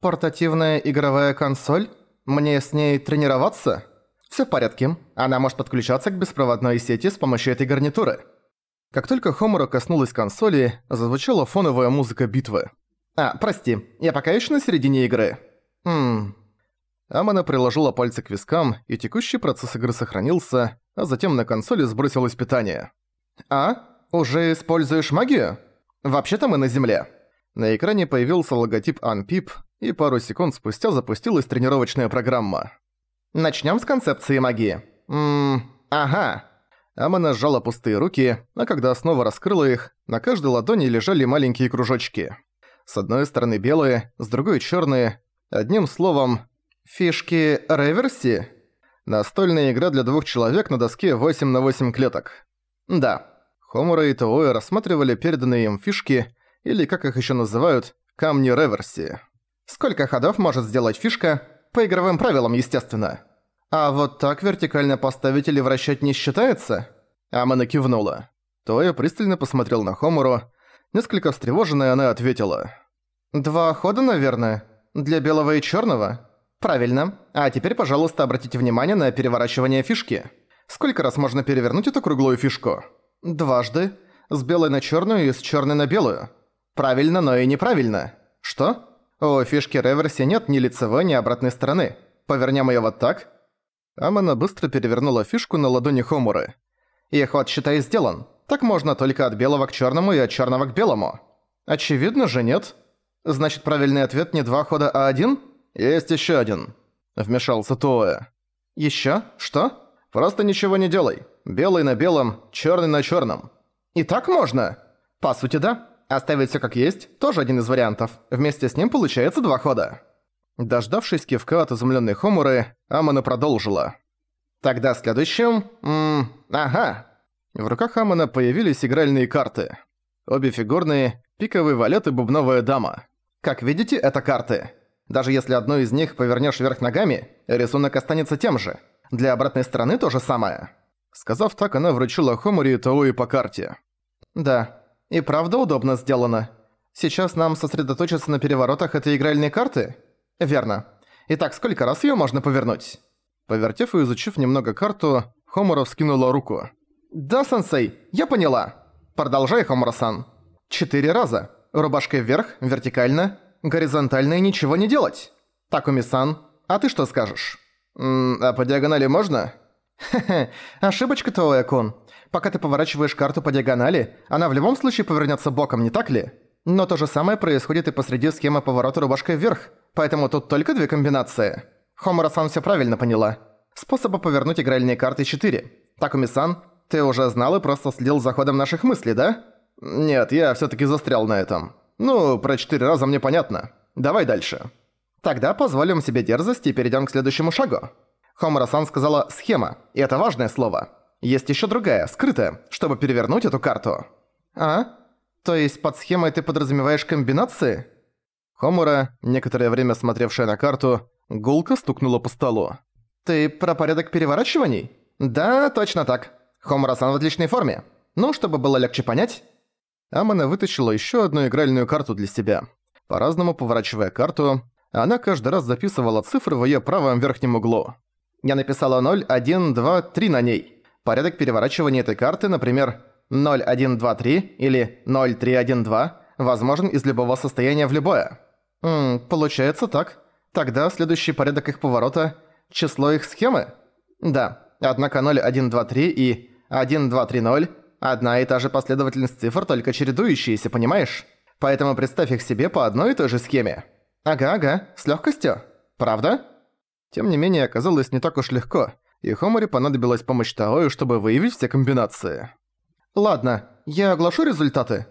«Портативная игровая консоль? Мне с ней тренироваться?» «Всё в порядке. Она может подключаться к беспроводной сети с помощью этой гарнитуры». Как только Хомура коснулась консоли, зазвучала фоновая музыка битвы. «А, прости, я пока ещё на середине игры». «Ммм...» Амана приложила пальцы к вискам, и текущий процесс игры сохранился, а затем на консоли сбросилось питание. «А? Уже используешь магию? Вообще-то мы на Земле». На экране появился логотип Unpip, и пару секунд спустя запустилась тренировочная программа. «Начнём с концепции магии». «Ммм... Ага». Амана сжала пустые руки, а когда снова раскрыла их, на каждой ладони лежали маленькие кружочки. С одной стороны белые, с другой чёрные. Одним словом, фишки реверси? Настольная игра для двух человек на доске 8 на 8 клеток. Да. Хомура и Тооэ рассматривали переданные им фишки, или как их ещё называют, камни реверси. Сколько ходов может сделать фишка? По игровым правилам, естественно. «А вот так вертикально поставить или вращать не считается?» Амана кивнула. Тоя пристально посмотрел на Хомуру. Несколько встревоженная она ответила. «Два хода, наверное? Для белого и черного. «Правильно. А теперь, пожалуйста, обратите внимание на переворачивание фишки. Сколько раз можно перевернуть эту круглую фишку?» «Дважды. С белой на черную и с черной на белую. Правильно, но и неправильно. Что? У фишки реверси нет ни лицевой, ни обратной стороны. Повернем ее вот так?» Амана быстро перевернула фишку на ладони Хомуры. «И ход, считай, сделан. Так можно только от белого к черному и от черного к белому». «Очевидно же, нет? Значит, правильный ответ не два хода, а один?» «Есть еще один», — вмешался Тоэ. «Еще? Что?» «Просто ничего не делай. Белый на белом, черный на черном». «И так можно?» «По сути, да. Оставить все как есть – тоже один из вариантов. Вместе с ним получается два хода». Дождавшись кивка от изумленной Хомуры, Амана продолжила. «Тогда следующим... Ммм... Ага». В руках Амана появились игральные карты. Обе фигурные, пиковый валет и бубновая дама. Как видите, это карты. Даже если одну из них повернешь вверх ногами, рисунок останется тем же. Для обратной стороны то же самое. Сказав так, она вручила Хомури и Тауи по карте. «Да, и правда удобно сделано. Сейчас нам сосредоточиться на переворотах этой игральной карты?» «Верно. Итак, сколько раз её можно повернуть?» Повертев и изучив немного карту, Хомура вскинула руку. «Да, сенсей, я поняла. Продолжай, Хомура-сан. Четыре раза. Рубашкой вверх, вертикально, горизонтально и ничего не делать. Такуми-сан, а ты что скажешь?» «Ммм, а по диагонали можно?» «Хе-хе, ошибочка, Тоэ-кун. Пока ты поворачиваешь карту по диагонали, она в любом случае повернется боком, не так ли? Но то же самое происходит и посреди схемы поворота рубашкой вверх. Поэтому тут только две комбинации. Хомура-сан всё правильно поняла. Способа повернуть игральные карты 4. Такуми-сан, ты уже знал и просто следил за ходом наших мыслей, да? Нет, я всё-таки застрял на этом. Ну, про четыре раза мне понятно. Давай дальше. Тогда позволим себе дерзость и перейдём к следующему шагу. Хомура-сан сказала «схема», и это важное слово. Есть ещё другая, скрытая, чтобы перевернуть эту карту. А? То есть под схемой ты подразумеваешь комбинации? Хомура, некоторое время смотревшая на карту, гулко стукнула по столу. «Ты про порядок переворачиваний?» «Да, точно так. Хомура-сан в отличной форме. Ну, чтобы было легче понять...» Амана вытащила еще одну игральную карту для себя. По-разному поворачивая карту, она каждый раз записывала цифры в ее правом верхнем углу. Я написала 0, 1, 2, 3 на ней. Порядок переворачивания этой карты, например, 0, 1, 2, 3 или 0, 3, 1, 2, возможен из любого состояния в любое. Ммм, получается так. Тогда следующий порядок их поворота – число их схемы? Да, однако 0, 1, 2, 3 и 1, 2, 3, 0 – одна и та же последовательность цифр, только чередующиеся, понимаешь? Поэтому представь их себе по одной и той же схеме. Ага-ага, с легкостью. Правда? Тем не менее, оказалось не так уж легко, и Хоморе понадобилась помощь Таою, чтобы выявить все комбинации. Ладно, я оглашу результаты.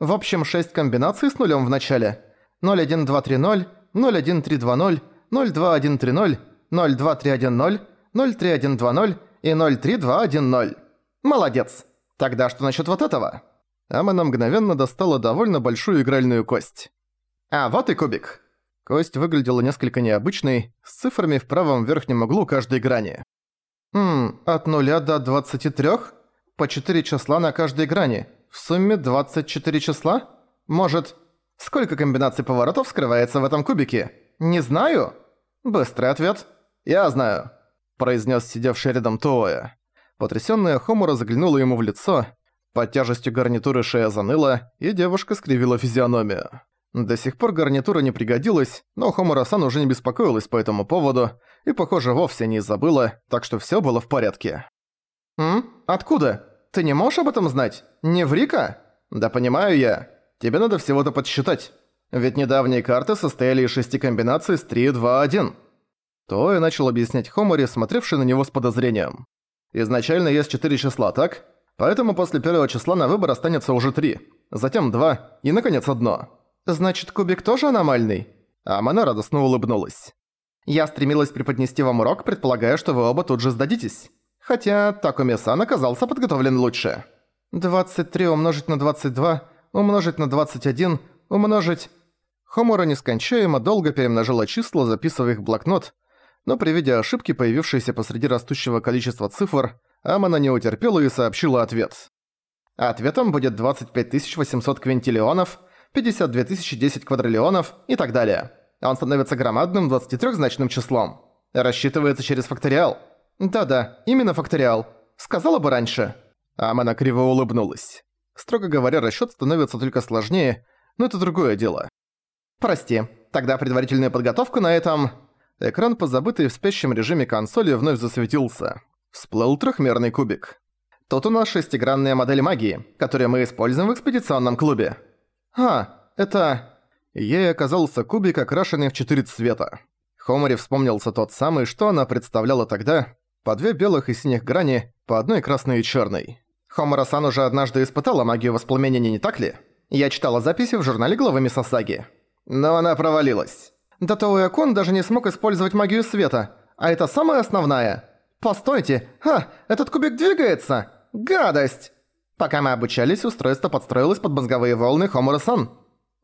В общем, 6 комбинаций с нулем в начале – 01230, 01320, 02130, 02310, 03120 и 03210. Молодец! Тогда что насчет вот этого? Амана мгновенно достала довольно большую игральную кость. А вот и кубик. Кость выглядела несколько необычной, с цифрами в правом верхнем углу каждой грани. Хм, от 0 до 23? По 4 числа на каждой грани. В сумме 24 числа? Может, Сколько комбинаций поворотов скрывается в этом кубике? «Не знаю?» «Быстрый ответ». «Я знаю», – произнес сидевший рядом Тоя. Потрясённая Хомура заглянула ему в лицо, под тяжестью гарнитуры шея заныла, и девушка скривила физиономию. До сих пор гарнитура не пригодилась, но Хомура-сан уже не беспокоилась по этому поводу и, похоже, вовсе не забыла, так что всё было в порядке. «М? Откуда? Ты не можешь об этом знать? Не в Рика?» «Да понимаю я. Тебе надо всего-то подсчитать. Ведь недавние карты состояли из шести комбинаций с 3, 2, 1». То я начал объяснять Хомори, смотревший на него с подозрением. «Изначально есть четыре числа, так? Поэтому после первого числа на выбор останется уже три, затем два и, наконец, одно. Значит, кубик тоже аномальный?» Амана радостно улыбнулась. «Я стремилась преподнести вам урок, предполагая, что вы оба тут же сдадитесь. Хотя Такуми-сан оказался подготовлен лучше. 23 умножить на 22, умножить на 21, умножить... Хомора нескончаемо долго перемножила числа, записывая их в блокнот, но при виде ошибки, появившейся посреди растущего количества цифр, Амана не утерпела и сообщила ответ. Ответом будет 25 800 квинтиллионов, 52 010 квадриллионов и так далее. Он становится громадным 23-значным числом. Рассчитывается через факториал. Да-да, именно факториал. Сказала бы раньше. Амана криво улыбнулась. Строго говоря, расчёт становится только сложнее, но это другое дело. Прости, тогда предварительная подготовка на этом... Экран, позабытый в спящем режиме консоли, вновь засветился. Всплыл трехмерный кубик. Тут у нас шестигранная модель магии, которую мы используем в экспедиционном клубе. А, это... Ей оказался кубик, окрашенный в четыре цвета. Хомори вспомнился тот самый, что она представляла тогда, по две белых и синих грани, по одной красной и черной. Хомора-сан уже однажды испытала магию воспламенения, не так ли? Я читала записи в журнале главы Мисасаги. Но она провалилась. Да Тоуя-кун даже не смог использовать магию света, а это самая основная. Постойте, ха, этот кубик двигается! Гадость! Пока мы обучались, устройство подстроилось под мозговые волны Хомора-сан.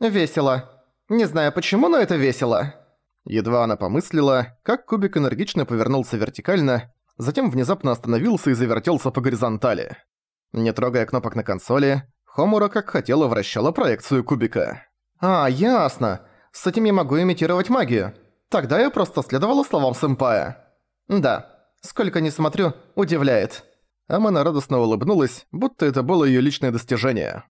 Весело. Не знаю почему, но это весело. Едва она помыслила, как кубик энергично повернулся вертикально, затем внезапно остановился и завертелся по горизонтали. Не трогая кнопок на консоли, Хомура как хотела вращала проекцию кубика. «А, ясно. С этим я могу имитировать магию. Тогда я просто следовала словам сэмпая». «Да. Сколько ни смотрю, удивляет». Амана радостно улыбнулась, будто это было её личное достижение.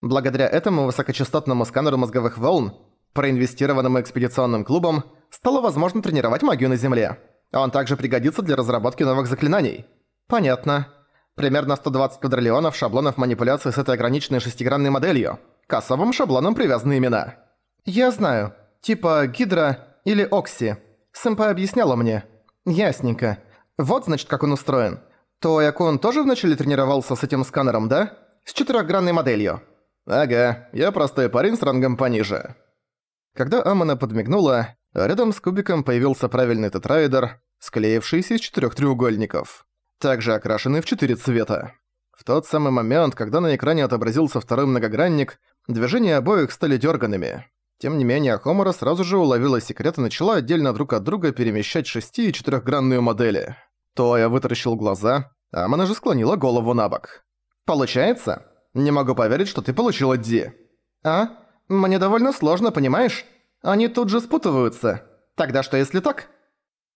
Благодаря этому высокочастотному сканеру мозговых волн, проинвестированному экспедиционным клубом, стало возможно тренировать магию на Земле. Он также пригодится для разработки новых заклинаний. Понятно. Примерно 120 квадриллионов шаблонов манипуляции с этой ограниченной шестигранной моделью. К особым шаблонам привязаны имена. Я знаю. Типа Гидра или Окси. Сэмпай объясняла мне. Ясненько. Вот, значит, как он устроен. То Якун тоже вначале тренировался с этим сканером, да? С четырехгранной моделью. Ага, я простой парень с рангом пониже. Когда Амана подмигнула, рядом с кубиком появился правильный тетраэдр, склеившийся из четырех треугольников также окрашены в четыре цвета. В тот самый момент, когда на экране отобразился второй многогранник, движения обоих стали дерганными. Тем не менее, Хомора сразу же уловила секрет и начала отдельно друг от друга перемещать шести- и четырехгранные модели. То я вытаращил глаза, а Амана же склонила голову на бок. «Получается? Не могу поверить, что ты получила Ди». «А? Мне довольно сложно, понимаешь? Они тут же спутываются. Тогда что если так?»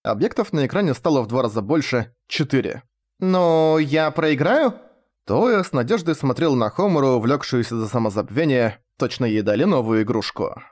Объектов на экране стало в два раза больше – четыре. «Но я проиграю?» Тоя с надеждой смотрел на Хомуру, увлёкшуюся за самозабвение, точно ей дали новую игрушку.